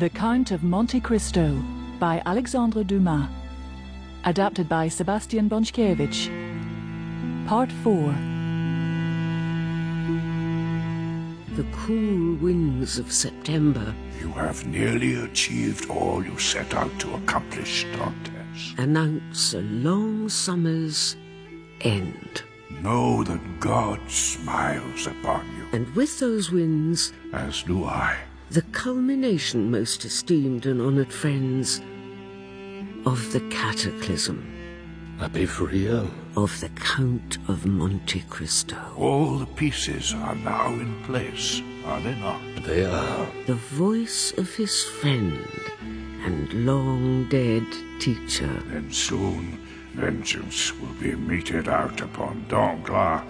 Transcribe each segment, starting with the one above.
The Count of Monte Cristo by Alexandre Dumas. Adapted by Sebastian Baczkiewicz. Part 4. The cool winds of September You have nearly achieved all you set out to accomplish, Dantes. announce a long summer's end. Know that God smiles upon you, And with those winds, as do I. the culmination, most esteemed and honoured friends, of the cataclysm Happy for you. of the Count of Monte Cristo. All the pieces are now in place, are they not? They are. The voice of his friend and long dead teacher. Then soon vengeance will be meted out upon Danglars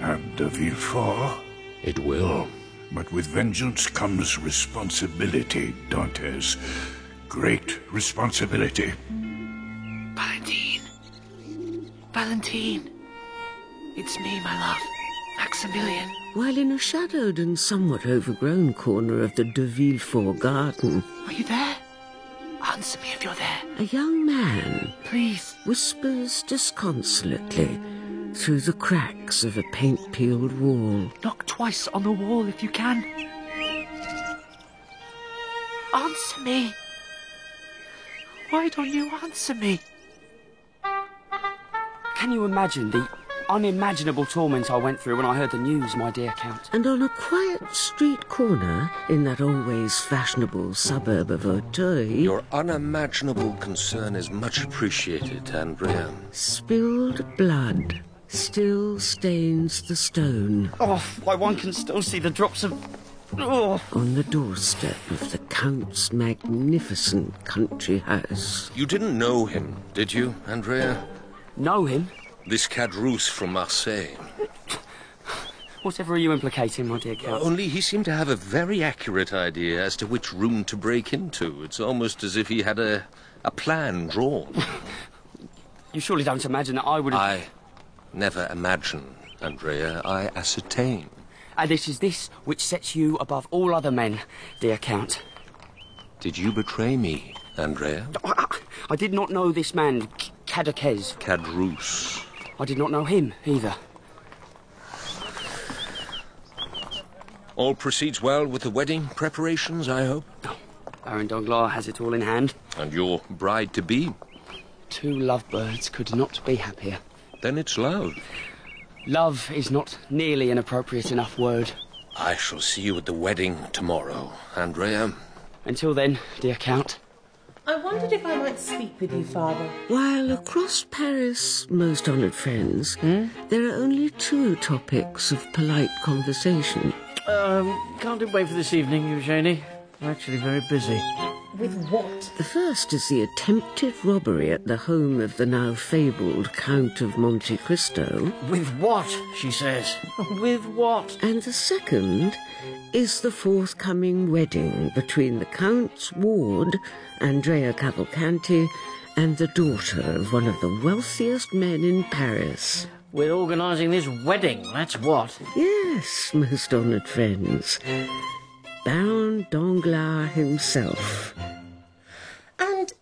and de Villefort. It will. But with vengeance comes responsibility, Dantes. Great responsibility. Valentine. Valentine. It's me, my love. Maximilian. While in a shadowed and somewhat overgrown corner of the de Villefort garden, Are you there? Answer me if you're there. a young man Please. whispers disconsolately through the cracks of a paint-peeled wall. Knock twice on the wall if you can. Answer me. Why don't you answer me? Can you imagine the unimaginable torment I went through when I heard the news, my dear Count? And on a quiet street corner in that always fashionable suburb of Auteuil, Your unimaginable concern is much appreciated, Andrea. spilled blood still stains the stone Oh, why one can still see the drops of. Oh, on the doorstep of the Count's magnificent country house. You didn't know him, did you, Andrea? know him? This Caderousse from Marseille. Whatever are you implicating, my dear Count? Only he seemed to have a very accurate idea as to which room to break into. It's almost as if he had a, a plan drawn. You surely don't imagine that I would have. I never imagine, Andrea. I ascertain. Uh, and it is this which sets you above all other men, dear Count. Did you betray me, Andrea? I, I did not know this man, Cadaquez. Caderousse. I did not know him either. All proceeds well with the wedding preparations, I hope? Baron Danglars has it all in hand. And your bride to be? Two lovebirds could not be happier. Then it's love. Love is not nearly an appropriate enough word. I shall see you at the wedding tomorrow, Andrea. Until then, dear Count, I wondered if I might speak with you, Father. While across Paris, most honoured friends, there are only two topics of polite conversation. Um, can't it wait for this evening, Eugenie? I'm actually very busy. With what? The first is the attempted robbery at the home of the now fabled Count of Monte Cristo, With what? She says. With what? and the second is the forthcoming wedding between the Count's ward, Andrea Cavalcanti, and the daughter of one of the wealthiest men in Paris. We're organising this wedding, that's what. Yes, most honoured friends. Baron Danglars himself. And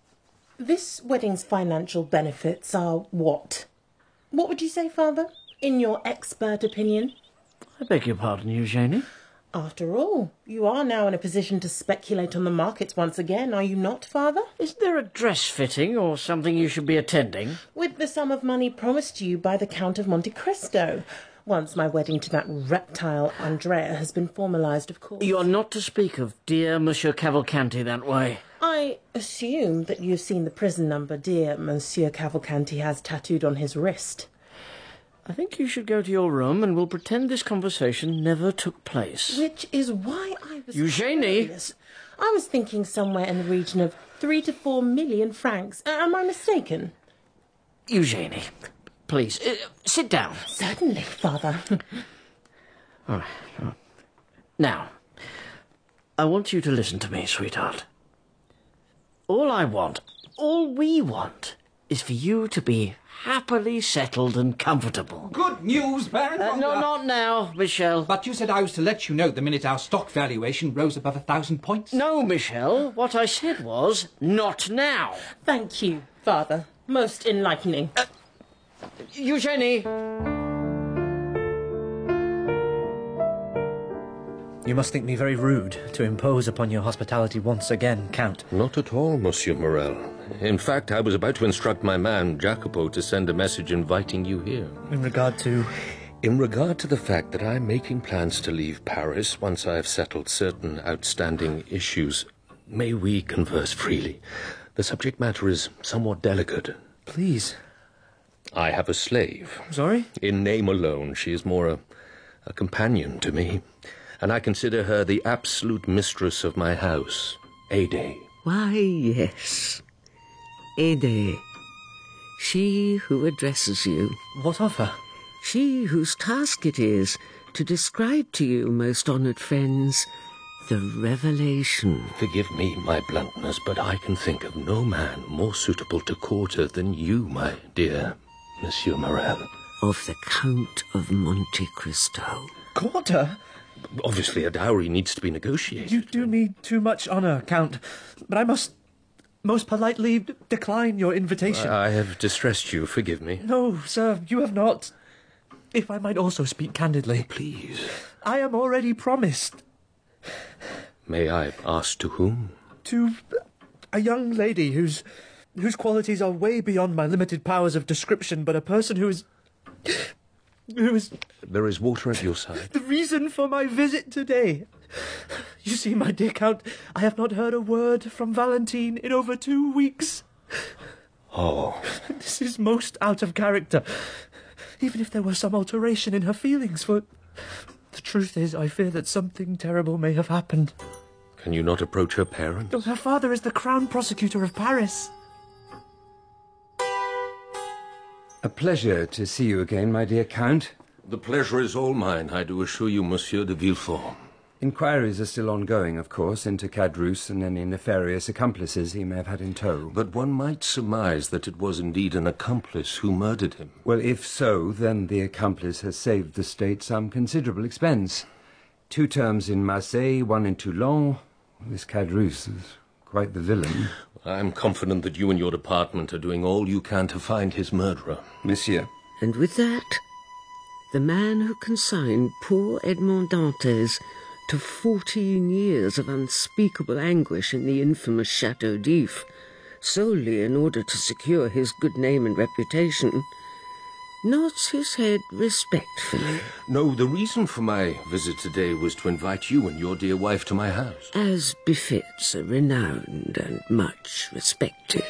this wedding's financial benefits are what? What would you say, Father? In your expert opinion? I beg your pardon, Eugenie. After all, you are now in a position to speculate on the markets once again, are you not, Father? Isn't there a dress fitting or something you should be attending? With the sum of money promised you by the Count of Monte Cristo. Once my wedding to that reptile Andrea has been formalised, of course. You're not to speak of dear Monsieur Cavalcanti that way. I assume that you've seen the prison number dear Monsieur Cavalcanti has tattooed on his wrist. I think you should go to your room and we'll pretend this conversation never took place. Which is why I was. Eugenie! curious. I was thinking somewhere in the region of three to four million francs. Uh, am I mistaken? Eugenie, please, uh, sit down. Certainly, Father. Now, I want you to listen to me, sweetheart. All I want, all we want, is for you to be happily settled and comfortable. Good news, Baron Uh, no, not now, Michel. But you said I was to let you know the minute our stock valuation rose above a thousand points. No, Michel. What I said was, not now. Thank you, Father. Most enlightening. Uh, Eugenie! You must think me very rude to impose upon your hospitality once again, Count. Not at all, Monsieur Morel. In fact, I was about to instruct my man, Jacopo, to send a message inviting you here. In regard to. In regard to the fact that I'm making plans to leave Paris once I have settled certain outstanding issues, may we converse freely? The subject matter is somewhat delicate. Please. I have a slave. Sorry? In name alone, she is more a, a companion to me, and I consider her the absolute mistress of my house, Haydée. Why, yes. Haydée. She who addresses you. What of her? She whose task it is to describe to you, most honoured friends, the revelation. Forgive me my bluntness, but I can think of no man more suitable to court her than you, my dear Monsieur Morel. Of the Count of Monte Cristo. Court her? Obviously, a dowry needs to be negotiated. You do me too much honour, Count, but I must most politely decline your invitation. I have distressed you, forgive me. No, sir, you have not. If I might also speak candidly. Please. I am already promised. May I ask to whom? To a young lady whose whose qualities are way beyond my limited powers of description, but a person who is who is There is water at your side. the reason for my visit today. You see, my dear Count, I have not heard a word from Valentine in over two weeks. Oh. This is most out of character. Even if there were some alteration in her feelings, for the truth is, I fear that something terrible may have happened. Can you not approach her parents? Her father is the crown prosecutor of Paris. A pleasure to see you again, my dear Count. The pleasure is all mine, I do assure you, Monsieur de Villefort. Inquiries are still ongoing, of course, into Caderousse and any nefarious accomplices he may have had in tow. But one might surmise that it was indeed an accomplice who murdered him. Well, if so, then the accomplice has saved the state some considerable expense. Two terms in Marseille, one in Toulon. This Caderousse is quite the villain. I'm confident that you and your department are doing all you can to find his murderer. Monsieur. And with that, the man who consigned poor Edmond Dantes to fourteen years of unspeakable anguish in the infamous Chateau d'If, solely in order to secure his good name and reputation, nods his head respectfully, No, the reason for my visit today was to invite you and your dear wife to my house. as befits a renowned and much respected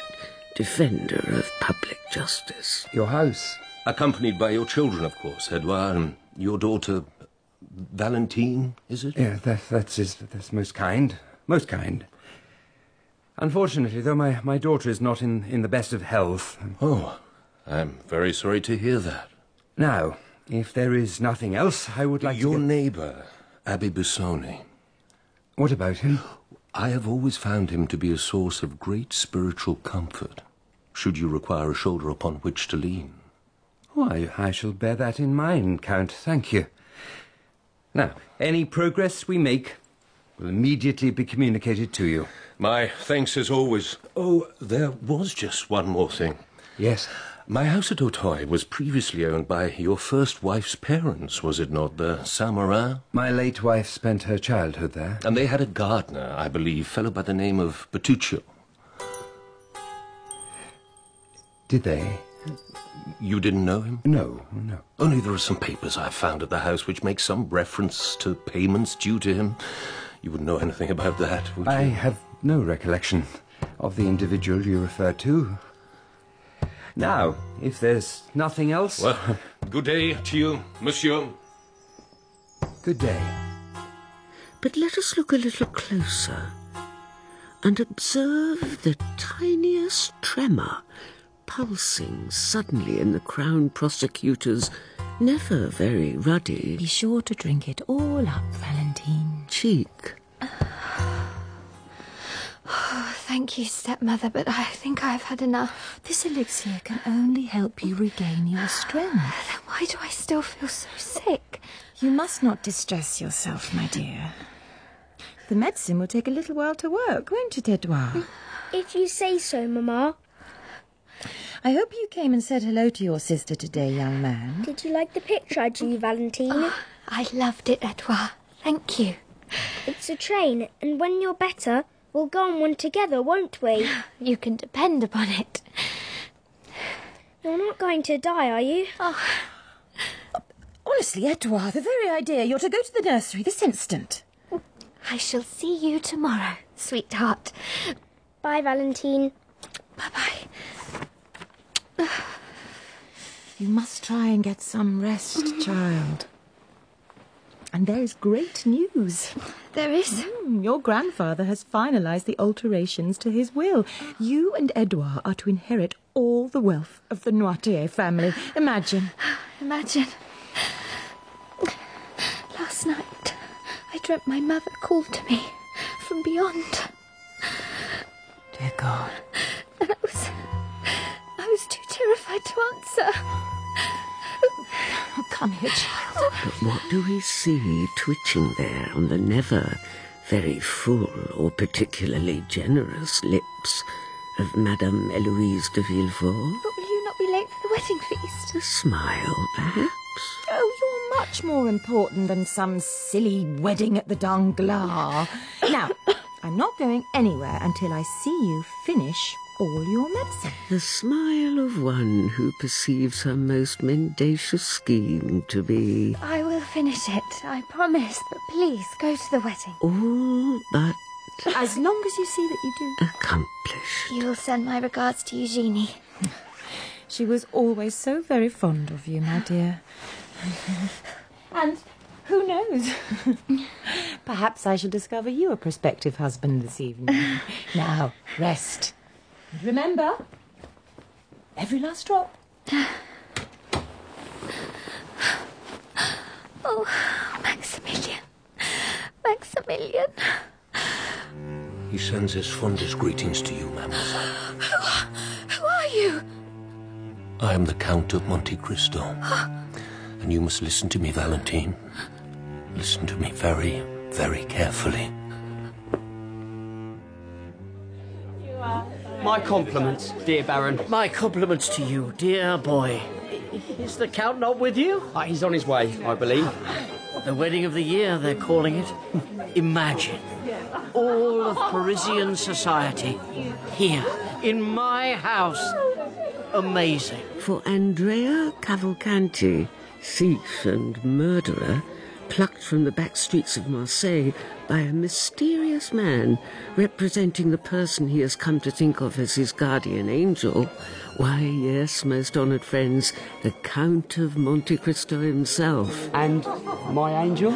defender of public justice. Your house? Accompanied by your children, of course, Edouard, and your daughter, Valentine, is it? Yeah, that, that's, is, that's most kind. Most kind. Unfortunately, though, my, my daughter is not in, in the best of health. Oh, I'm very sorry to hear that. Now, if there is nothing else, I would like Your to... get- neighbour, Abbe Busoni. What about him? I have always found him to be a source of great spiritual comfort, should you require a shoulder upon which to lean. Why, I shall bear that in mind, Count. Thank you. Now, any progress we make will immediately be communicated to you. My thanks as always. Oh, there was just one more thing. Yes. My house at Auteuil was previously owned by your first wife's parents, was it not, the Saint-Méran? My late wife spent her childhood there. And they had a gardener, I believe, fellow by the name of Bertuccio. Did they? You didn't know him? No, no. Only there are some papers I found at the house which make some reference to payments due to him. You wouldn't know anything about that, would you? I have no recollection of the individual you refer to. Now, if there's nothing else. Well, good day to you, monsieur. Good day. But let us look a little closer and observe the tiniest tremor pulsing suddenly in the Crown Prosecutor's never very ruddy Be sure to drink it all up, Valentine. cheek. Thank you, stepmother, but I think I've had enough. This elixir can only help you regain your strength. Then why do I still feel so sick? You must not distress yourself, my dear. The medicine will take a little while to work, won't it, Edouard? Mm, if you say so, Mamma. I hope you came and said hello to your sister today, young man. Did you like the picture I drew, Valentine? Oh, I loved it, Edouard. Thank you. It's a train, and when you're better, we'll go on one together, won't we? You can depend upon it. You're not going to die, are you? Oh. Honestly, Edouard, the very idea you're to go to the nursery this instant. I shall see you tomorrow, sweetheart. Bye, Valentine. Bye bye. You must try and get some rest, child. And there is great news. There is? Mm, your grandfather has finalised the alterations to his will. You and Edouard are to inherit all the wealth of the Noirtier family. Imagine. Imagine. Last night, I dreamt my mother called to me from beyond. Dear God. And I was. I was too terrified to answer. Oh, come here, child. But what do we see twitching there on the never very full or particularly generous lips of Madame Eloise de Villefort? But will you not be late for the wedding feast? A smile, perhaps? Oh, you're much more important than some silly wedding at the Danglars. now, I'm not going anywhere until I see you finish all your medicine. The smile of one who perceives her most mendacious scheme to be I will finish it, I promise. But please go to the wedding. all but As long as you see that you do. accomplished. You will send my regards to Eugenie. She was always so very fond of you, my dear. and who knows? Perhaps I shall discover you a prospective husband this evening. now, rest. And remember, every last drop. Oh, Maximilian. Maximilian. He sends his fondest greetings to you, mademoiselle. Who, who are you? I am the Count of Monte Cristo. And you must listen to me, Valentine. Listen to me very, very carefully. My compliments, dear Baron. My compliments to you, dear boy. Is the Count not with you? Uh, he's on his way, I believe. The wedding of the year, they're calling it. Imagine all of Parisian society here in my house. Amazing. For Andrea Cavalcanti, thief and murderer, plucked from the back streets of Marseille by a mysterious man representing the person he has come to think of as his guardian angel. Why, yes, most honoured friends, the Count of Monte Cristo himself. And my angel?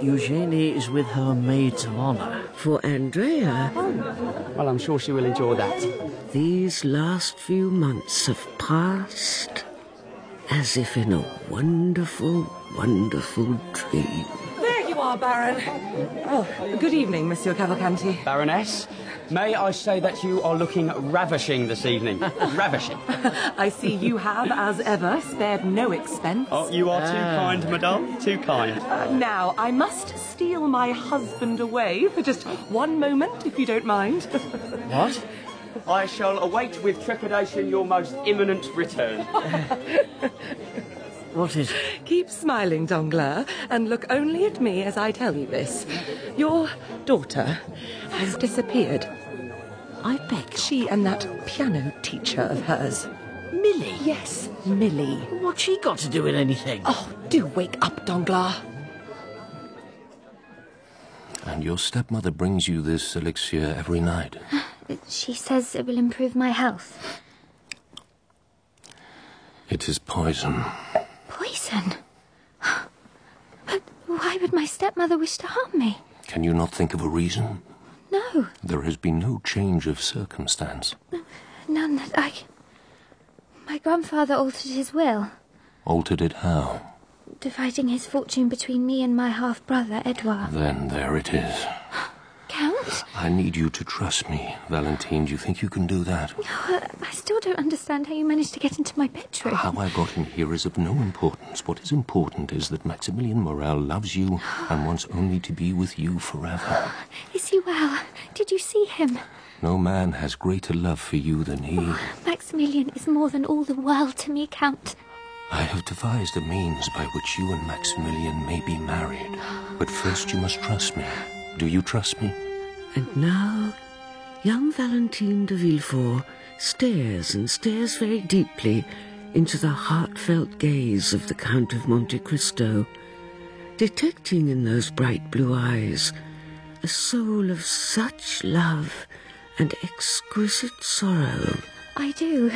Eugenie is with her maids of honour. For Andrea, Well, I'm sure she will enjoy that. these last few months have passed as if in a wonderful, wonderful dream. There are, Baron. Oh, good evening, Monsieur Cavalcanti. Baroness, may I say that you are looking ravishing this evening? ravishing. I see you have, as ever, spared no expense. Oh, you are too kind, madame. Too kind. Uh, now, I must steal my husband away for just one moment, if you don't mind. What? I shall await with trepidation your most imminent return. What is Keep smiling, Danglars, and look only at me as I tell you this. Your daughter has disappeared. I beg. She and that piano teacher of hers. Millie? Yes, Millie. What's she got to do with anything? Oh, do wake up, Danglars. And your stepmother brings you this elixir every night. Uh, she says it will improve my health. It is poison. Poison? But why would my stepmother wish to harm me? Can you not think of a reason? No, There has been no change of circumstance. none that I. My grandfather altered his will, Altered it how? dividing his fortune between me and my half brother, Edouard. Then there it is. Count? I need you to trust me, Valentine. Do you think you can do that? Oh, I still don't understand how you managed to get into my bedroom. How I got in here is of no importance. What is important is that Maximilian Morel loves you and wants only to be with you forever. Is he well? Did you see him? No man has greater love for you than he. Maximilian is more than all the world to me, Count. I have devised a means by which you and Maximilian may be married. But first you must trust me. Do you trust me? And now, young Valentine de Villefort stares and stares very deeply into the heartfelt gaze of the Count of Monte Cristo, detecting in those bright blue eyes a soul of such love and exquisite sorrow. I do.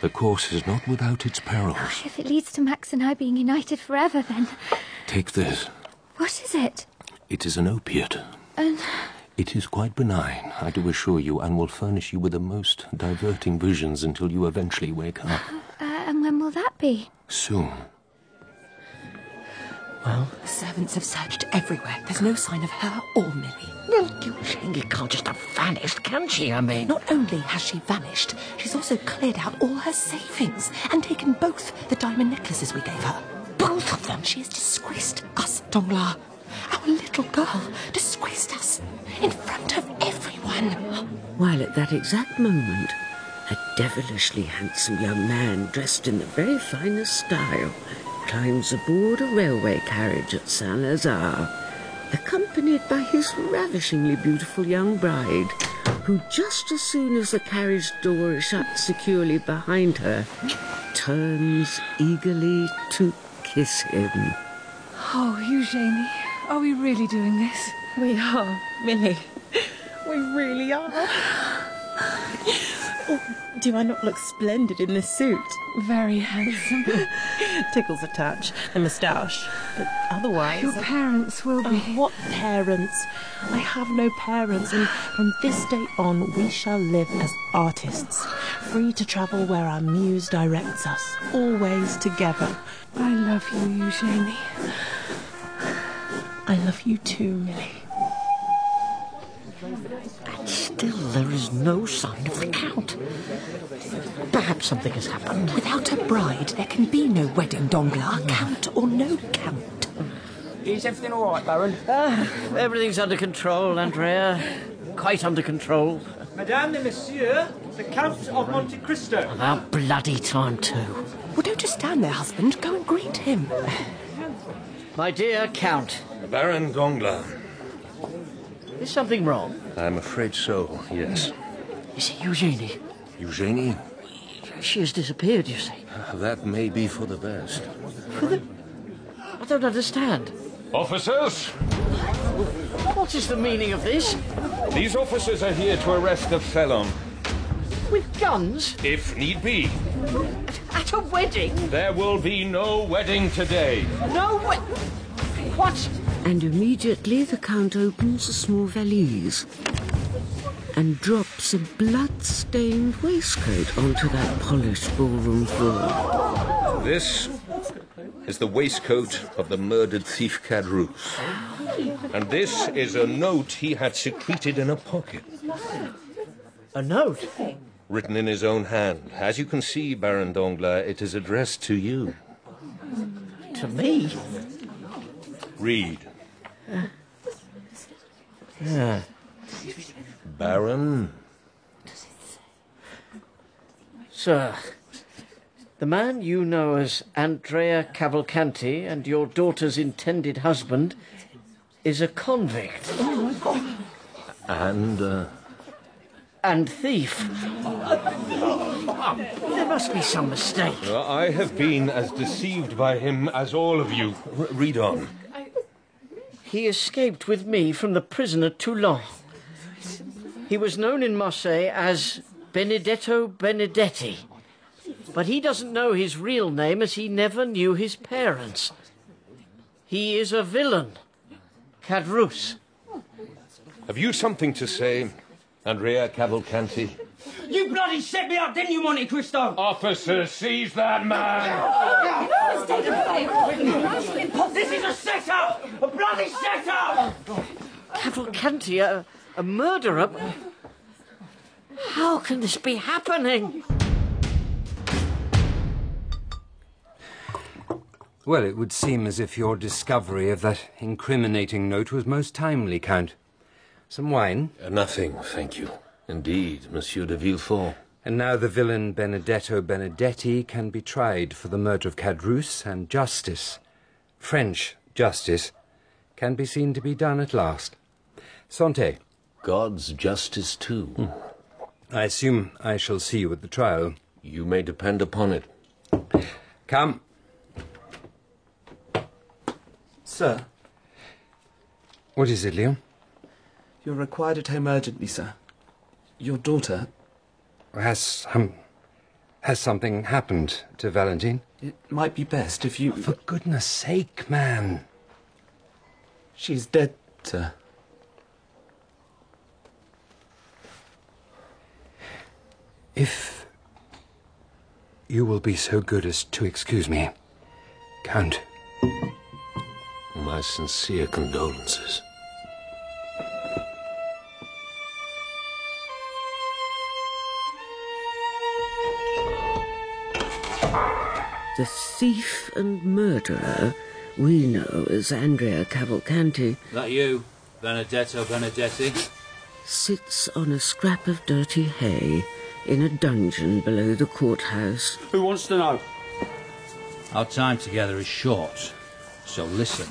The course is not without its perils. Ah, if it leads to Max and I being united forever, then. Take this. What is it? It is an opiate. An. It is quite benign, I do assure you, and will furnish you with the most diverting visions until you eventually wake up. Uh, and when will that be? Soon. Well, the servants have searched everywhere. There's no sign of her or Millie. Well, Eugenie can't just have vanished, can she? I mean. Not only has she vanished, she's also cleared out all her savings and taken both the diamond necklaces we gave her. Both of them. She has disgraced us, Danglars. Our little girl disgraced us in front of everyone. While at that exact moment, a devilishly handsome young man dressed in the very finest style climbs aboard a railway carriage at Saint Lazare, accompanied by his ravishingly beautiful young bride, who just as soon as the carriage door is shut securely behind her, turns eagerly to kiss him. Oh, Eugenie, are we really doing this? We are, Millie. We really are. Oh, do I not look splendid in this suit? Very handsome. Tickles a touch, the moustache, but otherwise. Your parents will be. Oh, what parents? I have no parents, and from this day on, we shall live as artists, free to travel where our muse directs us, always together. I love you, Eugenie. I love you too, Millie. And still there is no sign of the Count. Perhaps something has happened. Without a bride, there can be no wedding, Danglars, count or no count. Is everything all right, Baron? Ah, everything's under control, Andrea. Quite under control. Madame and Monsieur, the Count of Monte Cristo. About bloody time, too. Well, don't just stand there, husband. Go and greet him. My dear Count. Baron Danglars. Is something wrong? I'm afraid so, yes. Is it Eugenie? Eugenie? She has disappeared, you see. Ah, that may be for the best. For the... I don't understand. Officers, What is the meaning of this? these officers are here to arrest the felon, With guns? if need be. At a wedding? There will be no wedding today. No way. What? And immediately the Count opens a small valise and drops a blood-stained waistcoat onto that polished ballroom floor. This is the waistcoat of the murdered thief Caderousse. And this is a note he had secreted in a pocket. A note? Written in his own hand. As you can see, Baron Danglars, it is addressed to you. To me? Read. Yeah. Baron. Sir, the man you know as Andrea Cavalcanti and your daughter's intended husband is a convict. And, uh, And thief. There must be some mistake. I have been as deceived by him as all of you. R- read on. He escaped with me from the prison at Toulon. He was known in Marseille as Benedetto Benedetti. But he doesn't know his real name as he never knew his parents. He is a villain. Caderousse. Have you something to say, Andrea Cavalcanti? You bloody set me up, didn't you, Monte Cristo? Officers, seize that man! This is a setup! A bloody setup! Cavalcanti, a, A murderer? How can this be happening? Well, it would seem as if your discovery of that incriminating note was most timely, Count. Some wine? Uh, nothing, thank you. Indeed, Monsieur de Villefort. And now the villain Benedetto Benedetti can be tried for the murder of Caderousse, and justice, French justice, can be seen to be done at last. Sante. God's justice, too. Hmm. I assume I shall see you at the trial. You may depend upon it. Come. Sir. What is it, Leon? You're required at home urgently, sir. Your daughter. Has um, has something happened to Valentine? It might be best if you. For goodness sake, man. She's dead, sir. If you will be so good as to excuse me, Count. My sincere condolences. The thief and murderer we know as Andrea Cavalcanti That you, Benedetto Benedetti? sits on a scrap of dirty hay in a dungeon below the courthouse. Who wants to know? Our time together is short, so listen.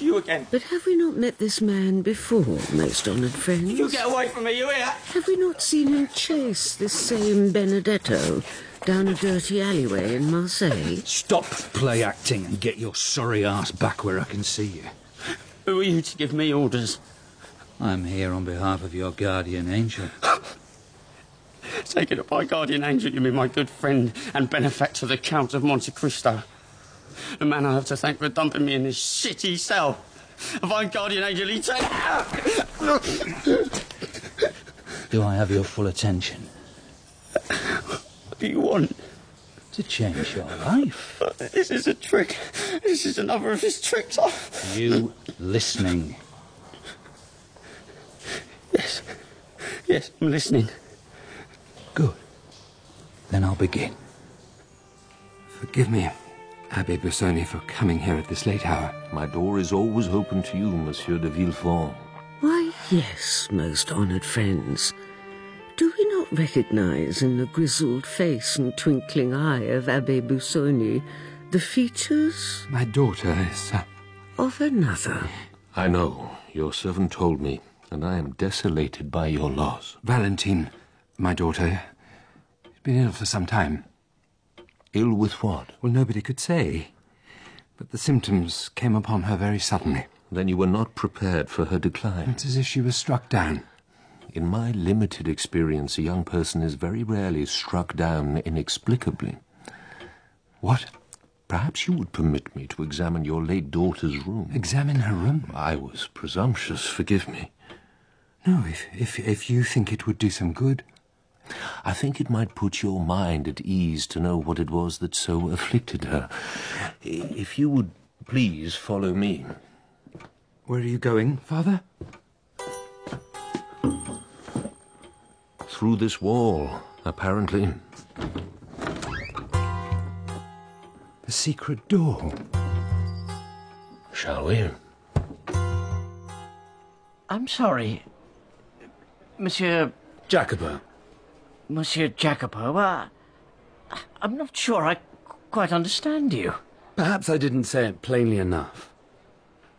You again. But have we not met this man before, most honoured friends? You get away from me, you hear? Have we not seen him chase this same Benedetto down a dirty alleyway in Marseille? Stop play acting and get your sorry ass back where I can see you. Who are you to give me orders? I'm here on behalf of your guardian angel. Taken up by guardian angel, you mean my good friend and benefactor, the Count of Monte Cristo. The man I have to thank for dumping me in this shitty cell. If I'm guardian angel, he take... Do I have your full attention? What do you want? To change your life. This is a trick. This is another of his tricks. You listening? Yes. Yes, I'm listening. Good. Then I'll begin. Forgive me, Abbe Busoni, for coming here at this late hour. My door is always open to you, Monsieur de Villefort. Why, yes, most honoured friends. Do we not recognise in the grizzled face and twinkling eye of Abbe Busoni the features My daughter is. Uh, of another? I know. Your servant told me, and I am desolated by your loss. Valentine, my daughter, has been ill for some time. Ill with what? Well, nobody could say. But the symptoms came upon her very suddenly. Then you were not prepared for her decline. It's as if she was struck down. In my limited experience, a young person is very rarely struck down inexplicably. What? Perhaps you would permit me to examine your late daughter's room. Examine her room? I was presumptuous, forgive me. No, if, if, if you think it would do some good. I think it might put your mind at ease to know what it was that so afflicted her. If you would please follow me. Where are you going, Father? Through this wall, apparently. The secret door. Shall we? I'm sorry. Monsieur. Jacopo. Monsieur Jacopo, uh, I'm not sure I quite understand you. Perhaps I didn't say it plainly enough.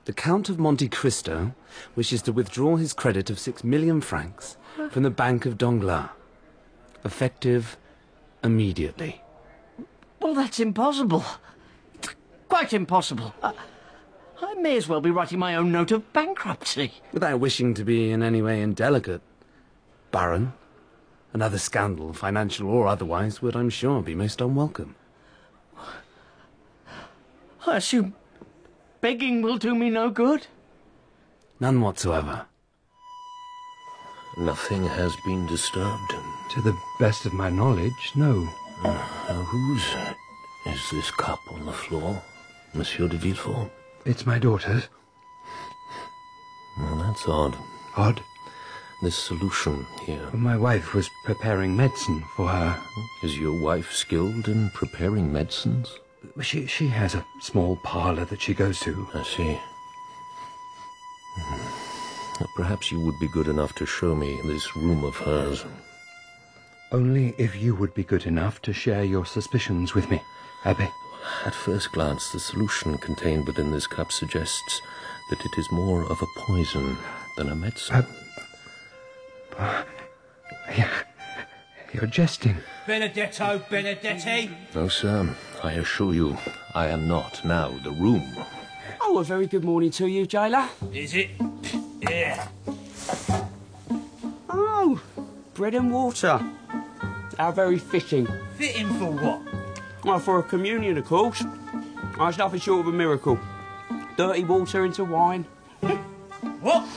The Count of Monte Cristo wishes to withdraw his credit of six million francs from the Bank of Danglars. Effective immediately. Well, that's impossible. Quite impossible. I, I may as well be writing my own note of bankruptcy. Without wishing to be in any way indelicate, Baron, another scandal, financial or otherwise, would, I'm sure, be most unwelcome. I assume begging will do me no good? None whatsoever. Nothing has been disturbed. To the best of my knowledge, no. Uh, now, whose is this cup on the floor, Monsieur de Villefort? It's my daughter's. Well, that's odd. Odd? this solution here? My wife was preparing medicine for her. Is your wife skilled in preparing medicines? She, she has a small parlour that she goes to. I see. Perhaps you would be good enough to show me this room of hers. Only if you would be good enough to share your suspicions with me, Abbe. At first glance, the solution contained within this cup suggests that it is more of a poison than a medicine. Uh, uh, you're jesting. Benedetto Benedetti? No, sir. I assure you, I am not now the room. Oh, a very good morning to you, jailer. Is it? Yeah. Oh, bread and water. How very fitting. Fitting for what? Well, for a communion, of course. Oh, it's nothing short of a miracle. Dirty water into wine. what?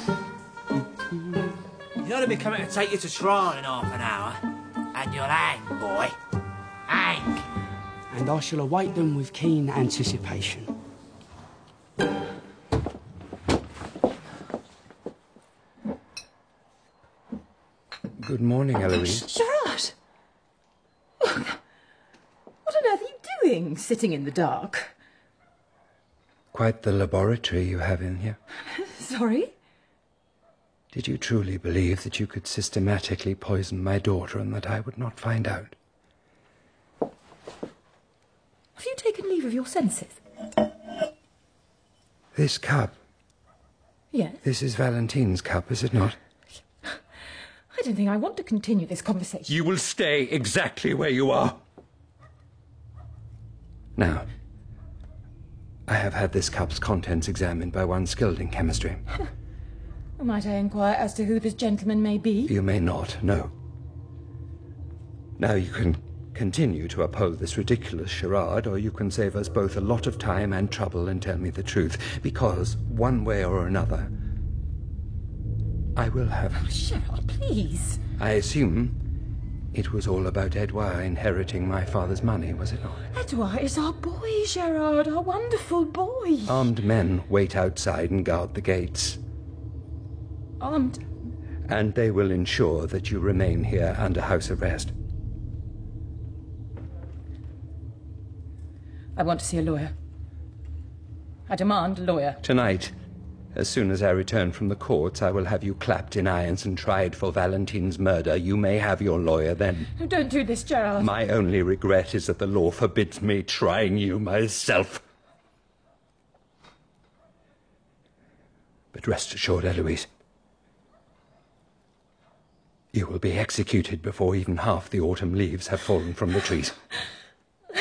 You ought to be coming to take you to trial in half an hour. And you'll hang, boy. Hang. And I shall await them with keen anticipation. Good morning, oh, Eloise. Gerard! What on earth are you doing, sitting in the dark? Quite the laboratory you have in here. Sorry? Did you truly believe that you could systematically poison my daughter and that I would not find out? Have you taken leave of your senses? This cup. Yes. This is Valentine's cup, is it not? I don't think I want to continue this conversation. You will stay exactly where you are. Now, I have had this cup's contents examined by one skilled in chemistry. Might I inquire as to who this gentleman may be? You may not, no. Now you can continue to uphold this ridiculous charade, or you can save us both a lot of time and trouble and tell me the truth, because, one way or another, I will have. Oh, Gerard, please. I assume it was all about Edouard inheriting my father's money, was it not? Edouard is our boy, Gerard, our wonderful boy. Armed men wait outside and guard the gates. Armed? And they will ensure that you remain here under house arrest. I want to see a lawyer. I demand a lawyer. Tonight, as soon as I return from the courts, I will have you clapped in irons and tried for Valentine's murder. You may have your lawyer then. Don't do this, Gerard. My only regret is that the law forbids me trying you myself. But rest assured, Eloise, you will be executed before even half the autumn leaves have fallen from the trees. No,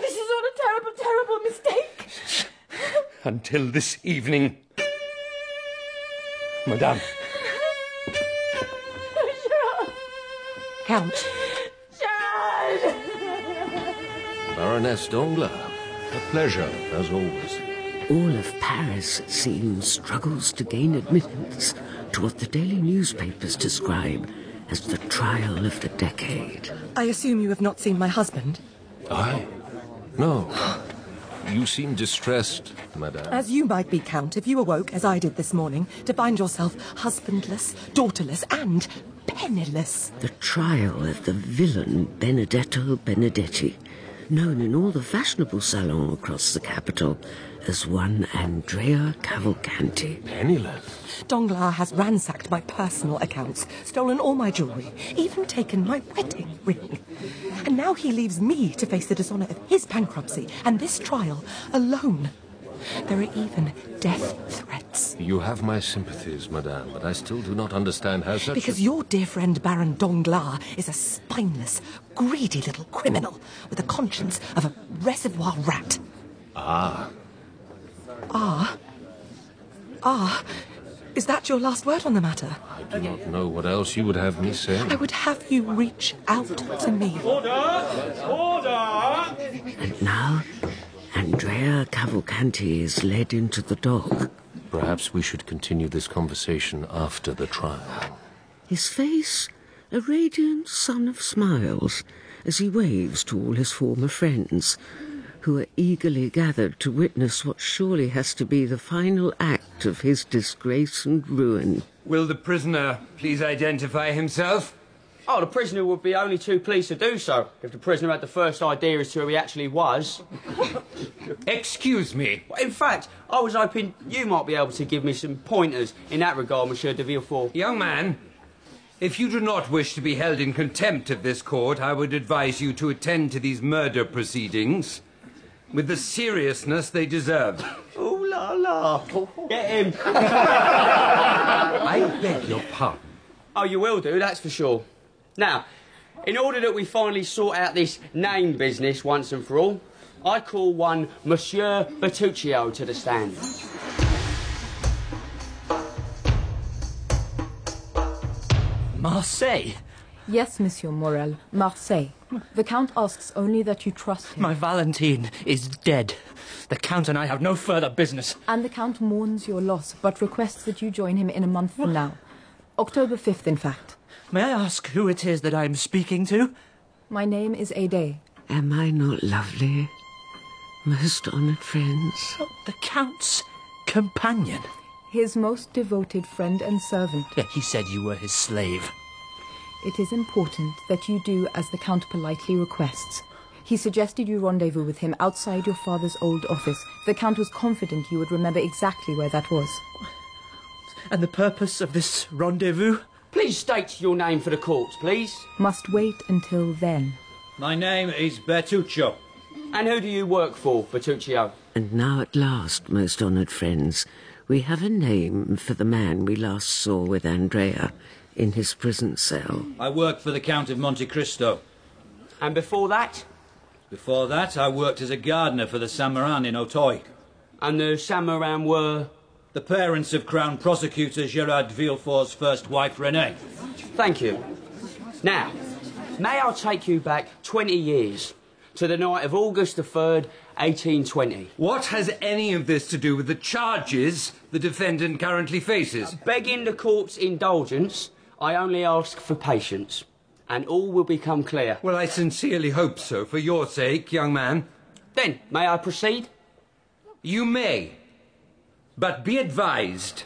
this is all a terrible, terrible mistake. Until this evening. Madame. Count. Gerard! Baroness Danglars, a pleasure, as always. All of Paris, it seems, struggles to gain admittance to what the daily newspapers describe as the trial of the decade. I assume you have not seen my husband? I? No. You seem distressed, madame. As you might be, Count, if you awoke, as I did this morning, to find yourself husbandless, daughterless, and penniless. The trial of the villain Benedetto Benedetti, known in all the fashionable salons across the capital as one Andrea Cavalcanti. Penniless? Danglars has ransacked my personal accounts, stolen all my jewellery, even taken my wedding ring. And now he leaves me to face the dishonour of his bankruptcy and this trial alone. There are even death threats. You have my sympathies, madame, but I still do not understand how such. Because a... your dear friend Baron Danglars is a spineless, greedy little criminal with the conscience of a reservoir rat. Ah. Ah? Ah? Is that your last word on the matter? I do not know what else you would have me say. I would have you reach out to me. Order! Order! And now, Andrea Cavalcanti is led into the dock. Perhaps we should continue this conversation after the trial. His face a radiant sun of smiles as he waves to all his former friends, who are eagerly gathered to witness what surely has to be the final act of his disgrace and ruin. Will the prisoner please identify himself? Oh, the prisoner would be only too pleased to do so if the prisoner had the first idea as to who he actually was. Excuse me. In fact, I was hoping you might be able to give me some pointers in that regard, Monsieur de Villefort. Young man, if you do not wish to be held in contempt of this court, I would advise you to attend to these murder proceedings with the seriousness they deserve. Ooh la la. Get him. I beg your pardon. Oh, you will do, that's for sure. Now, in order that we finally sort out this name business once and for all, I call one Monsieur Bertuccio to the stand. Marseille? Yes, Monsieur Morel, Marseille. The Count asks only that you trust him. My Valentine is dead. The Count and I have no further business. And the Count mourns your loss, but requests that you join him in a month from now. October 5th, in fact. May I ask who it is that I am speaking to? My name is Haydée. Am I not lovely? Most honoured friends. The Count's companion. His most devoted friend and servant. Yeah, he said you were his slave. It is important that you do as the Count politely requests. He suggested you rendezvous with him outside your father's old office. The Count was confident you would remember exactly where that was. And the purpose of this rendezvous? Please state your name for the court, please. Must wait until then. My name is Bertuccio. And who do you work for, Bertuccio? And now at last, most honoured friends, we have a name for the man we last saw with Andrea in his prison cell. I work for the Count of Monte Cristo. And before that? Before that, I worked as a gardener for the Saint-Méran in Auteuil. And the Saint-Méran were? The parents of Crown Prosecutor Gerard Villefort's first wife, Renee. Thank you. Now, may I take you back 20 years to the night of August the 3rd, 1820? What has any of this to do with the charges the defendant currently faces? Begging the court's indulgence, I only ask for patience, and all will become clear. Well, I sincerely hope so, for your sake, young man. Then, may I proceed? You may. But be advised,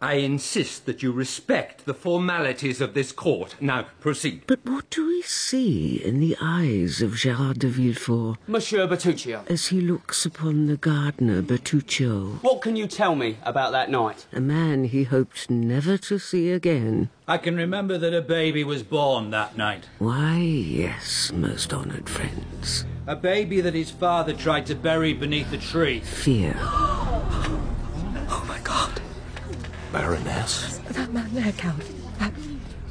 I insist that you respect the formalities of this court. Now, proceed. But what do we see in the eyes of Gerard de Villefort? Monsieur Bertuccio. As he looks upon the gardener Bertuccio. What can you tell me about that night? A man he hoped never to see again. I can remember that a baby was born that night. Why, yes, most honoured friends. A baby that his father tried to bury beneath a tree. Fear. Oh, my God. Baroness? That man there, Count. That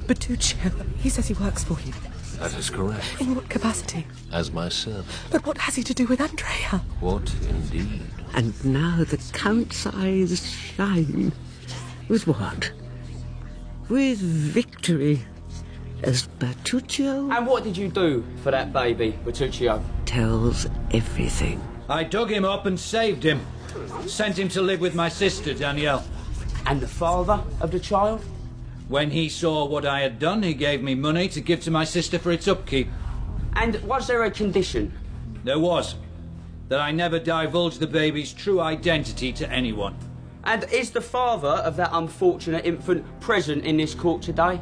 Bertuccio. He says he works for you. That is correct. In what capacity? As my servant. But what has he to do with Andrea? What indeed? And now the Count's eyes shine. With what? With victory. As Bertuccio And what did you do for that baby, Bertuccio? tells everything. I dug him up and saved him. Sent him to live with my sister, Danielle. And the father of the child? When he saw what I had done, he gave me money to give to my sister for its upkeep. And was there a condition? There was. That I never divulge the baby's true identity to anyone. And is the father of that unfortunate infant present in this court today?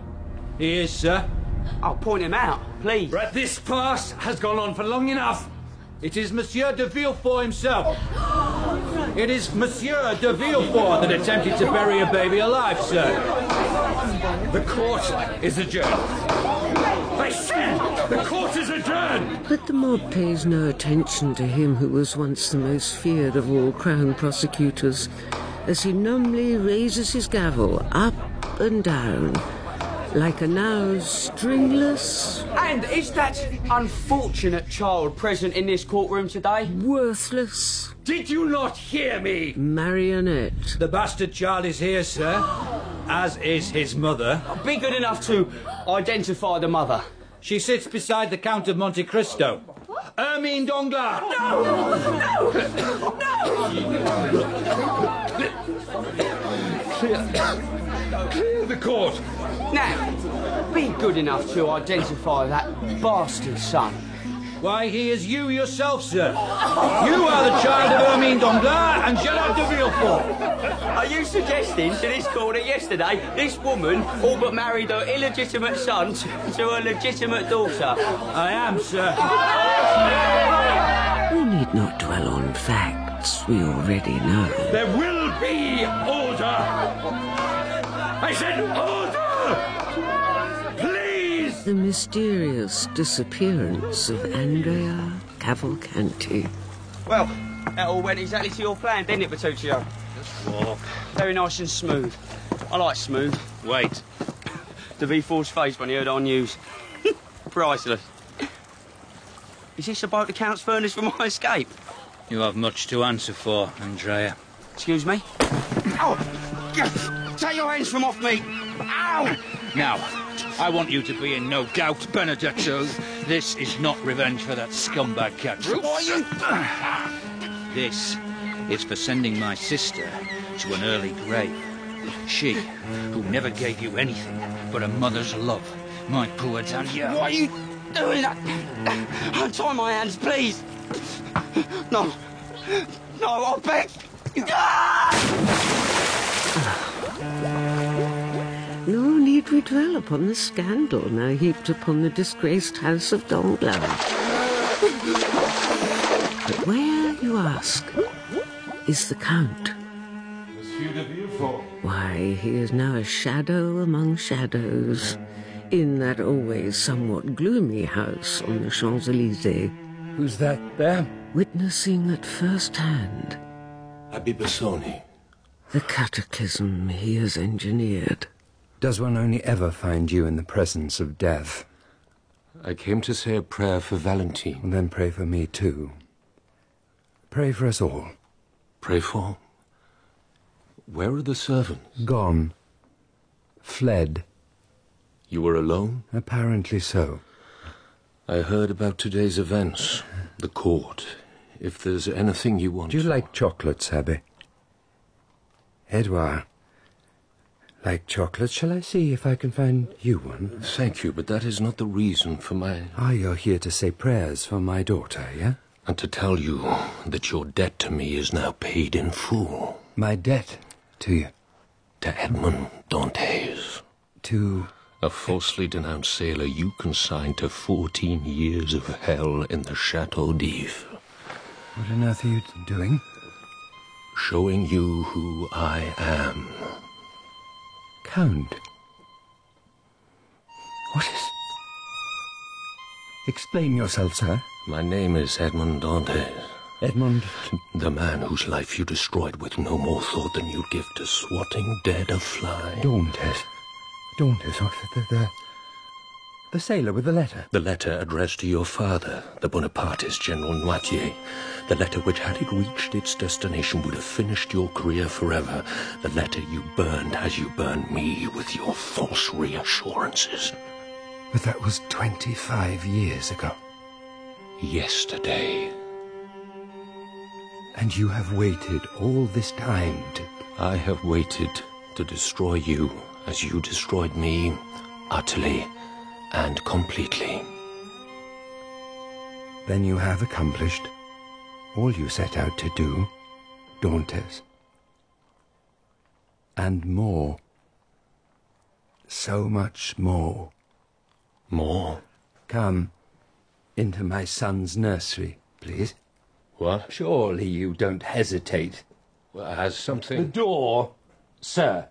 He is, sir. I'll point him out, please. But this farce has gone on for long enough. It is Monsieur de Villefort himself. It is Monsieur de Villefort that attempted to bury a baby alive, sir. The court is adjourned. I said the court is adjourned. But the mob pays no attention to him who was once the most feared of all Crown prosecutors, as he numbly raises his gavel up and down, like a now stringless, And is that unfortunate child present in this courtroom today? worthless Did you not hear me? marionette. The bastard child is here, sir. As is his mother. Be good enough to identify the mother. She sits beside the Count of Monte Cristo. Hermine Danglars. Clear the court. Now, be good enough to identify that bastard son. Why, he is you yourself, sir. You are the child of Hermine Danglars and Gerard de Villefort. Are you suggesting to this court that yesterday this woman all but married her illegitimate son to her legitimate daughter? I am, sir. We need not dwell on facts we already know. There will be order. I said order. Please. The mysterious disappearance of Andrea Cavalcanti. Well, that all went exactly to your plan, didn't it, Bertuccio? Walk. Very nice and smooth. I like smooth. Wait. De Villefort's face when he heard our news. Priceless. Is this about the Count's furnace for my escape? You have much to answer for, Andrea. Excuse me? Oh, Ow! Yeah, Take your hands from off me! Ow! Now, I want you to be in no doubt, Benedetto. This is not revenge for that scumbag cat. What you... This is for sending my sister to an early grave. She, who never gave you anything but a mother's love. My poor Daniel. What are you doing? That? Untie my hands, please! No. No, I'll beg! Nor we dwell upon the scandal now heaped upon the disgraced house of Danglars. But where, you ask, is the Count? Monsieur de Villefort. Why, he is now a shadow among shadows in that always somewhat gloomy house on the Champs Elysees. Who's that there? Witnessing at first hand Abbe Busoni. the cataclysm he has engineered. Does one only ever find you in the presence of death? I came to say a prayer for Valentine. Well, then pray for me, too. Pray for us all. Pray for? Where are the servants? Gone. Fled. You were alone? Apparently so. I heard about today's events. The court. If there's anything you want. Do you like chocolates, Abbe? Edouard. Like chocolate, Shall I see if I can find you one? Thank you, but that is not the reason for my. Ah, you're here to say prayers for my daughter, yeah? And to tell you that your debt to me is now paid in full. My debt to you? To Edmond Dantes. To. A falsely denounced sailor you consigned to 14 years of hell in the Chateau d'If. What on earth are you doing? Showing you who I am. Count. What is. Explain yourself, sir. My name is Edmond Dantes. Edmond. The man whose life you destroyed with no more thought than you'd give to swatting dead a fly. Dantes. Dantes? The, the, the sailor with the letter. The letter addressed to your father, the Bonapartist General Noirtier. The letter which, had it reached its destination, would have finished your career forever. The letter you burned as you burned me with your false reassurances. But that was 25 years ago. Yesterday. And you have waited all this time to. I have waited to destroy you as you destroyed me, utterly and completely. Then you have accomplished all you set out to do, Dantes. And more. So much more. More? Come into my son's nursery, please. What? Surely you don't hesitate. Well, has The something. door, sir.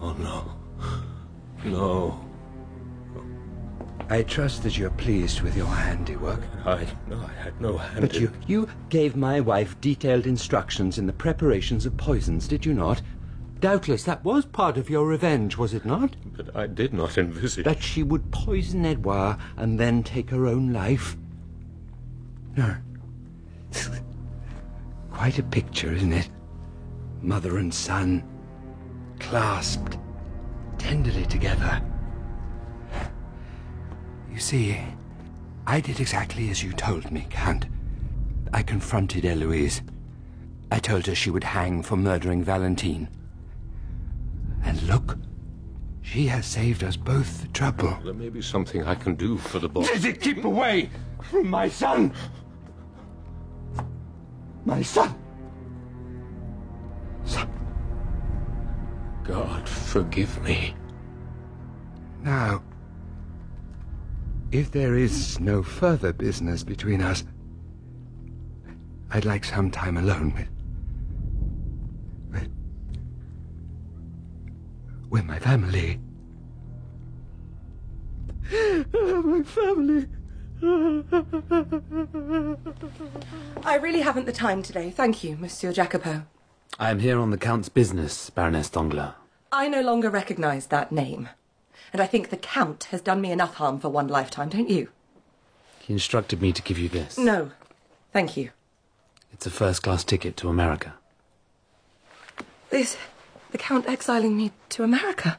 Oh, no. No. I trust that you're pleased with your handiwork. I. No, I had no hand. But in- you, you gave my wife detailed instructions in the preparations of poisons, did you not? Doubtless that was part of your revenge, was it not? But I did not envisage. That she would poison Edouard and then take her own life? No. Quite a picture, isn't it? Mother and son, clasped tenderly together. You see, I did exactly as you told me, Count. I confronted Eloise. I told her she would hang for murdering Valentine. And look, She has saved us both the trouble. There may be something I can do for the boy. Does it keep away from my son? My son! son. God forgive me. Now, if there is no further business between us, I'd like some time alone with. with. with my family. my family. I really haven't the time today. Thank you, Monsieur Jacopo. I am here on the Count's business, Baroness Danglars. I no longer recognise that name. And I think the Count has done me enough harm for one lifetime, don't you? He instructed me to give you this. No. Thank you. It's a first class ticket to America. Is the Count exiling me to America?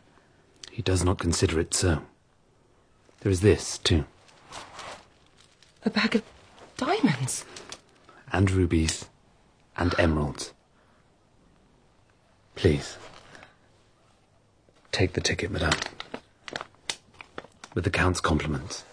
He does not consider it so. There is this, too, A bag of diamonds. and rubies, and emeralds. Please. Take the ticket, madame. With the Count's compliments.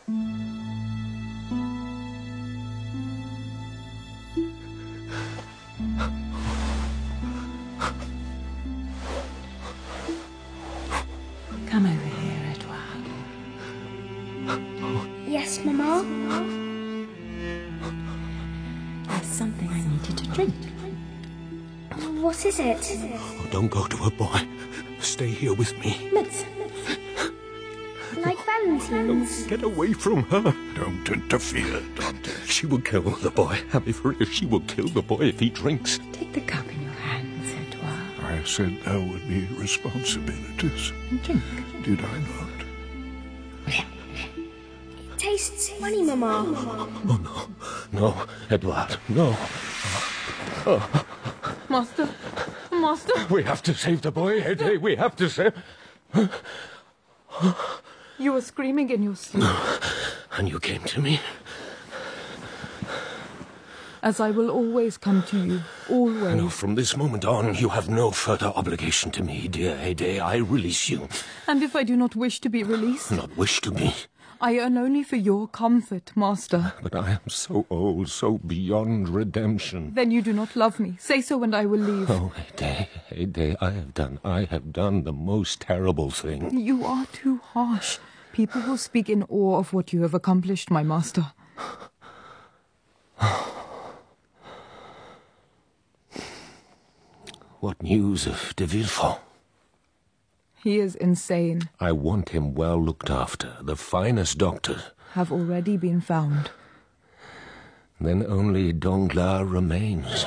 Come over here, Edouard. Yes, Mama? There's something I need you to drink. What is it? Oh, don't go to her, boy. Stay here with me. Like Valentine's? Get away from her. Don't interfere, Dantes. She will kill the boy. Me for real. She will kill the boy if he drinks. Take the cup in your hands, Edouard. I said there would be responsibilities. Drink. Did I not? It tastes funny, Mama. Oh, no. No, Edouard. no. Oh, oh. Master, Master. we have to save the boy, Eddie. We have to save... You were screaming in your sleep. And you came to me? As I will always come to you. Always. No, from this moment on, you have no further obligation to me, dear Haydée. I release you. And if I do not wish to be released, Not wish to be. I yearn only for your comfort, Master. But I am so old, so beyond redemption. Then you do not love me. Say so and I will leave. Oh, Haydée, Haydée, I have done, I have done the most terrible thing. You are too harsh. People will speak in awe of what you have accomplished, my master. What news of de Villefort? He is insane. I want him well looked after. The finest doctors. Have already been found. Then only Danglars remains.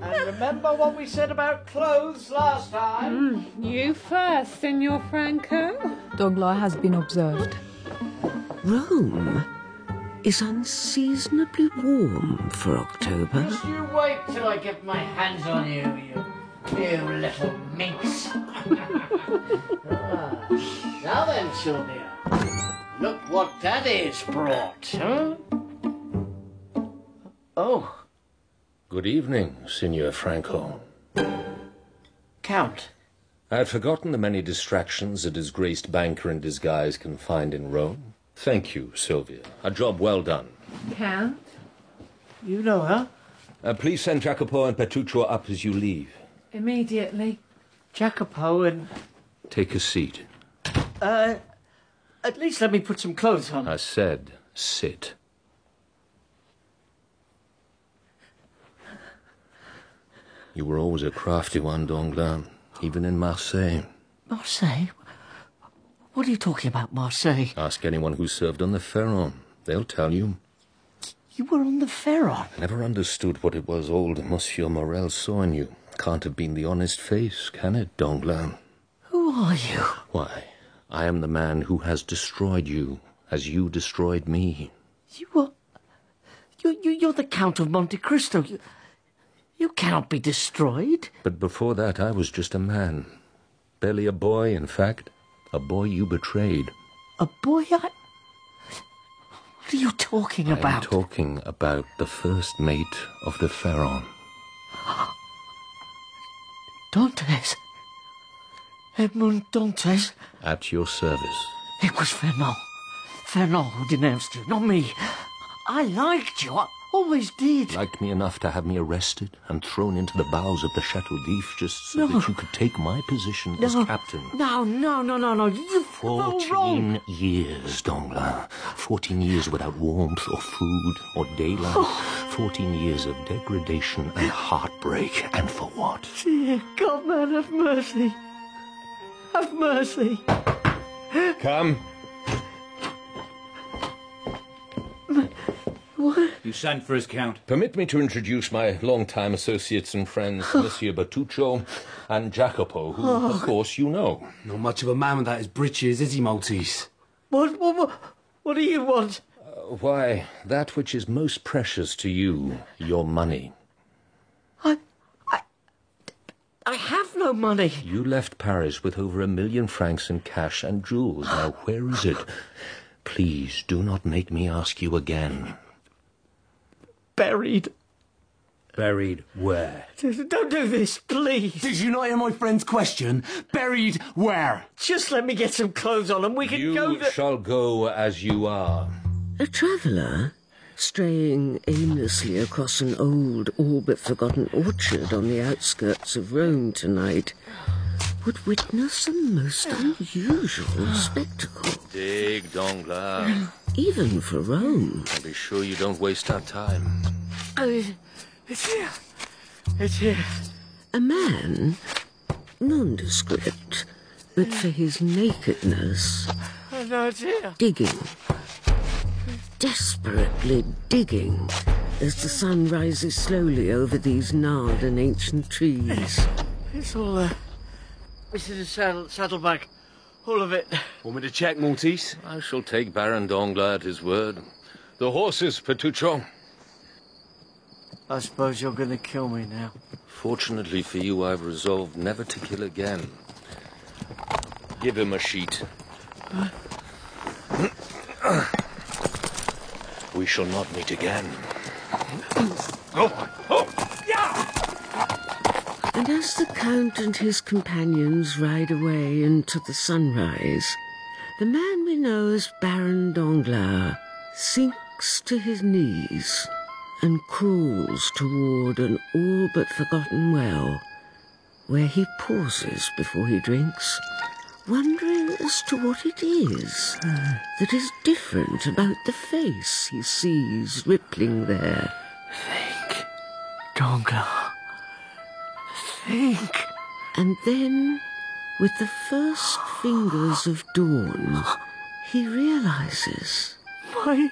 And remember what we said about clothes last time? Mm, you first, Signor Franco. Danglars has been observed. Rome is unseasonably warm for October. Just you wait till I get my hands on you, you, you little minx. Ah, now then, Sylvia, look what Daddy's brought, huh? Oh, Good evening, Signor Franco. Count. I had forgotten the many distractions a disgraced banker in disguise can find in Rome. Thank you, Sylvia. A job well done. Count? You know her? Uh, please send Jacopo and Bertuccio up as you leave. Immediately. Jacopo and... Take a seat. Uh, at least let me put some clothes on. I said sit. You were always a crafty one, Danglars, even in Marseille. Marseille? What are you talking about, Marseille? Ask anyone who served on the Pharaon. They'll tell you. You were on the Pharaon. I never understood what it was old Monsieur Morel saw in you. Can't have been the honest face, can it, Danglars? Who are you? Why, I am the man who has destroyed you, as you destroyed me. You are... You, you, you're the Count of Monte Cristo. You, you cannot be destroyed. But before that, I was just a man. Barely a boy, in fact. A boy you betrayed. A boy I... What are you talking about? I'm talking about the first mate of the Pharaon. Dantes. Edmond Dantes? At your service. It was Fernand. Fernand who denounced you, not me. I liked you. I always did. Liked me enough to have me arrested and thrown into the bowels of the Chateau d'If just so No. that you could take my position as captain. No, no, no, no, no. You're. Fourteen years, Danglars. Fourteen years without warmth or food or daylight. Oh. Fourteen years of degradation and heartbreak. And for what? Dear God, man, have mercy. Have mercy. Come. What? You sent for his count. Permit me to introduce my long-time associates and friends, Monsieur Bertuccio and Jacopo, who, Oh. of course, you know. Not much of a man without his breeches, is he, Maltese? What, what, what, what do you want? Uh, why, that which is most precious to you, your money. I, I, I have no money. You left Paris with over a million francs in cash and jewels. Now, where is it? Please do not make me ask you again. Buried. Buried where? Don't do this, please. Did you not hear my friend's question? Buried where? Just let me get some clothes on and we can You go there. shall go as you are. A traveller, straying aimlessly across an old, all but forgotten orchard on the outskirts of Rome tonight, would witness a most unusual spectacle, Dig, Danglars. even for Rome. I'll be sure you don't waste our time. Oh, it's here. It's here. A man, nondescript, but for his nakedness, oh, I know it's here. digging, desperately digging, as the sun rises slowly over these gnarled and ancient trees. It's all there. It's in the saddle, saddlebag. All of it. Want me to check, Maltese? I shall take Baron Danglars at his word. The horses, Bertuccio. I suppose you're going to kill me now. Fortunately for you, I've resolved never to kill again. Give him a sheet. We shall not meet again. Oh, oh! And as the Count and his companions ride away into the sunrise, the man we know as Baron Danglars sinks to his knees and crawls toward an all but forgotten well, where he pauses before he drinks, wondering as to what it is that is different about the face he sees rippling there. Danglars. Think. And then, with the first fingers of dawn, he realizes My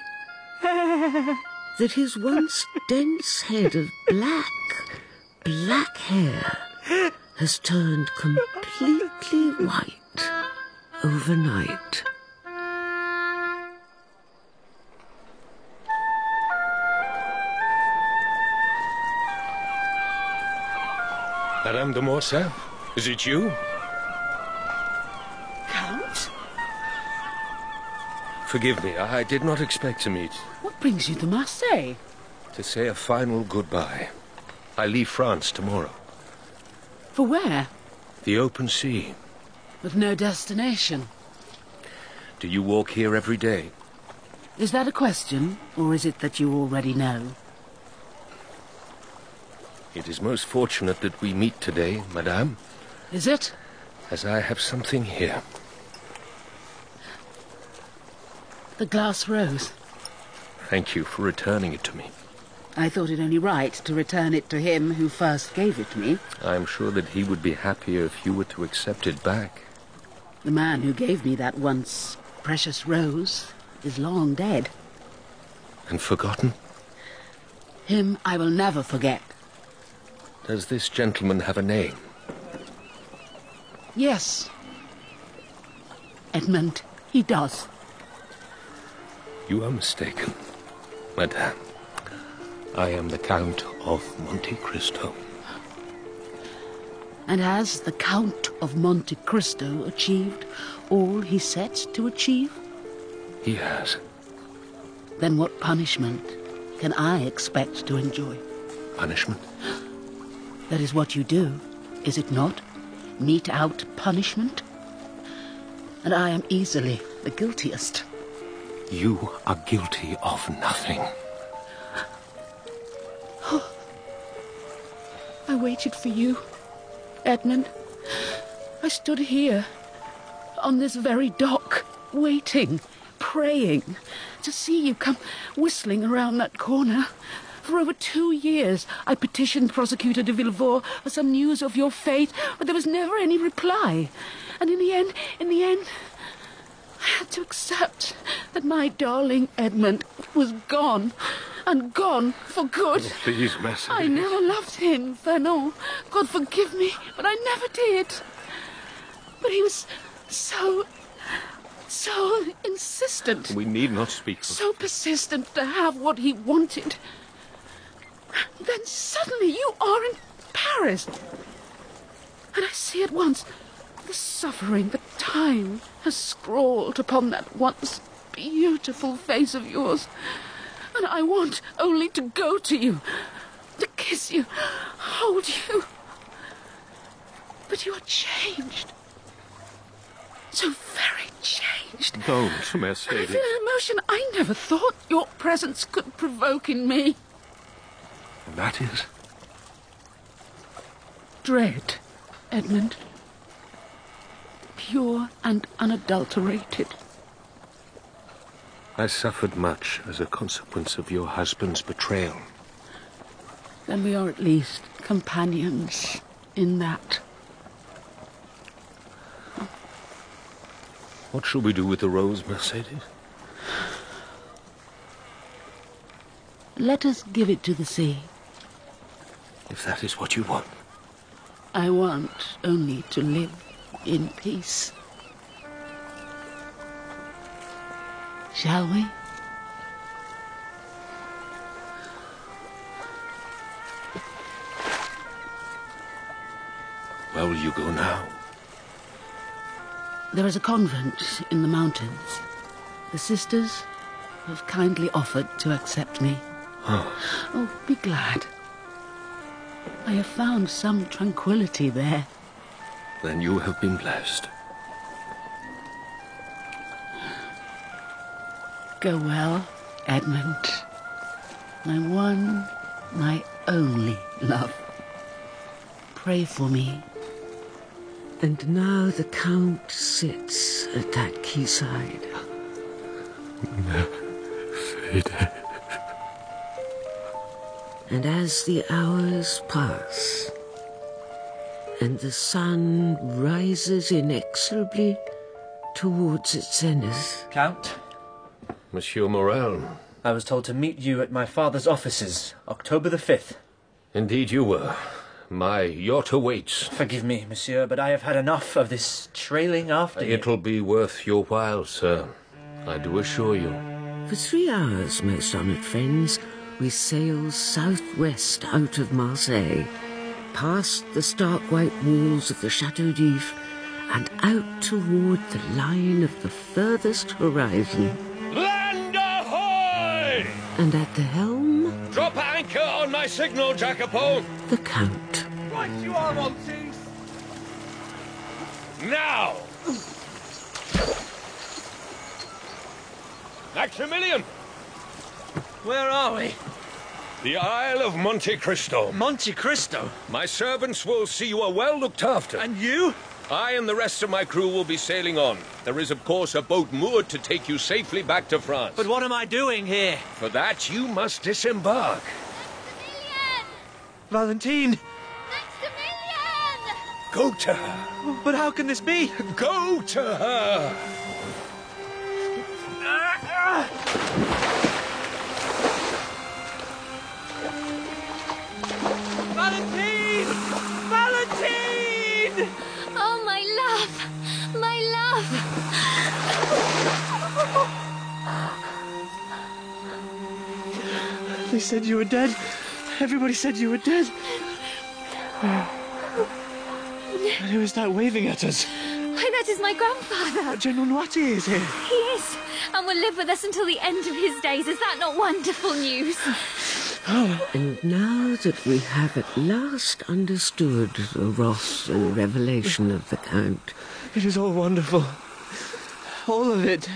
hair. that his once dense head of black, black hair has turned completely white overnight. Madame de Morcerf, is it you? Count? Forgive me, I did not expect to meet. What brings you to Marseille? To say a final goodbye. I leave France tomorrow. For where? The open sea. With no destination. Do you walk here every day? Is that a question, or is it that you already know? It is most fortunate that we meet today, madame, Is it? as I have something here. The glass rose. Thank you for returning it to me. I thought it only right to return it to him who first gave it me. I am sure that he would be happier if you were to accept it back. The man who gave me that once precious rose is long dead. And forgotten? Him I will never forget. Does this gentleman have a name? Yes. Edmond, he does. You are mistaken, madame. I am the Count of Monte Cristo. And has the Count of Monte Cristo achieved all he set to achieve? He has. Then what punishment can I expect to enjoy? Punishment? That is what you do, is it not? mete out punishment. And I am easily the guiltiest. You are guilty of nothing. Oh, I waited for you, Edmond. I stood here, on this very dock, waiting, praying, to see you come whistling around that corner. For over two years, I petitioned Prosecutor de Villefort for some news of your fate, but there was never any reply. And in the end, in the end, I had to accept that my darling Edmond was gone, and gone for good. Oh, please. I never loved him, Vernon. God forgive me, but I never did. But he was so, so insistent, We need not speak so persistent to have what he wanted. Then suddenly you are in Paris. And I see at once the suffering that time has scrawled upon that once beautiful face of yours. And I want only to go to you, to kiss you, hold you. But you are changed. So very changed. Don't, I Mercedes. feel an emotion I never thought your presence could provoke in me. And that is. Dread, Edmond. Pure and unadulterated. I suffered much as a consequence of your husband's betrayal. Then we are at least companions in that. What shall we do with the rose, Mercedes? Let us give it to the sea. If that is what you want. I want only to live in peace. Shall we? Where will you go now? There is a convent in the mountains. The sisters have kindly offered to accept me. Oh, Oh, be glad. I have found some tranquility there. then you have been blessed. Go well, Edmond. My one, my only love. Pray for me. And now the Count sits at that quayside. And as the hours pass, and the sun rises inexorably towards its zenith, Count, Monsieur Morel. I was told to meet you at my father's offices, October the 5th. Indeed you were. My yacht awaits. Forgive me, monsieur, but I have had enough of this trailing after you. It'll be worth your while, sir. I do assure you. For three hours, most honoured friends, we sail southwest out of Marseille, past the stark white walls of the Chateau d'If, and out toward the line of the furthest horizon. Land ahoy! And at the helm, Drop anchor on my signal, Jacopo! the Count. Right you are, Monty! Now! Maximilian! Where are we? The Isle of Monte Cristo. Monte Cristo? My servants will see you are well looked after. And you? I and the rest of my crew will be sailing on. There is, of course, a boat moored to take you safely back to France. But what am I doing here? For that, you must disembark. Valentine! Go to her. But how can this be? Go to her. Ah, ah! Valentine! Valentine! Oh, my love! My love! They said you were dead. Everybody said you were dead. And who is that waving at us? Why, that is my grandfather. General Noirtier is here. He is, and will live with us until the end of his days. Is that not wonderful news? And now that we have at last understood the wrath and revelation of the Count, It is all wonderful. All of it.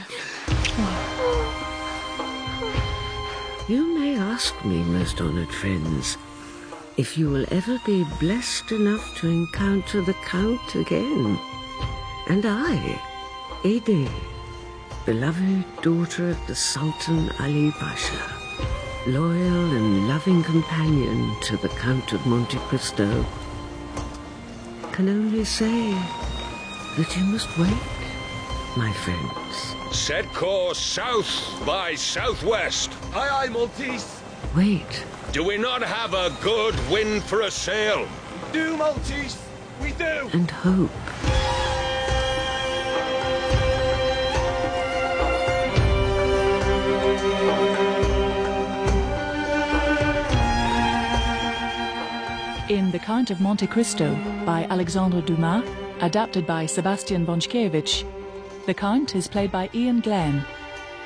you may ask me, most honoured friends, if you will ever be blessed enough to encounter the Count again. And I, Haydée, beloved daughter of the Sultan Ali Pasha, loyal and loving companion to the Count of Monte Cristo, can only say that you must wait, my friends. Set course south by southwest. Aye, aye, Maltese. Wait. Do we not have a good wind for a sail? Do, Maltese. We do. And hope. In The Count of Monte Cristo by Alexandre Dumas, adapted by Sebastian Baczkiewicz, the Count is played by Iain Glen,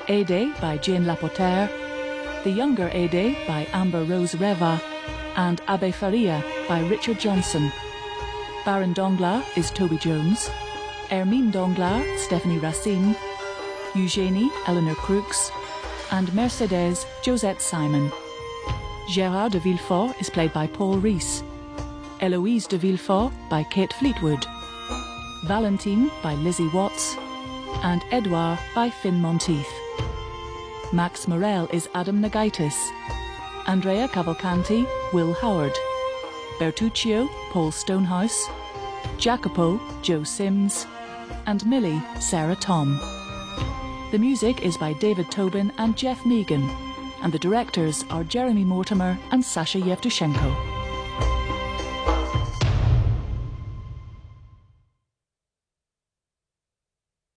Haydée by Jane Lapotaire, the younger Haydée by Amber Rose Revah, and Abbe Faria by Richard Johnson. Baron Danglars is Toby Jones, Hermine Danglars, Stephanie Racine, Eugénie, Eleanor Crooks, and Mercedes, Josette Simon. Gérard de Villefort is played by Paul Rhys, Eloise de Villefort by Kate Fleetwood, Valentine by Lizzie Watts, and Edouard by Finn Monteith. Max Morel is Adam Nagaitis, Andrea Cavalcanti, Will Howard, Bertuccio, Paul Stonehouse, Jacopo, Joe Sims, and Millie, Sarah Tom. The music is by David Tobin and Jeff Megan, and the directors are Jeremy Mortimer and Sasha Yevtushenko.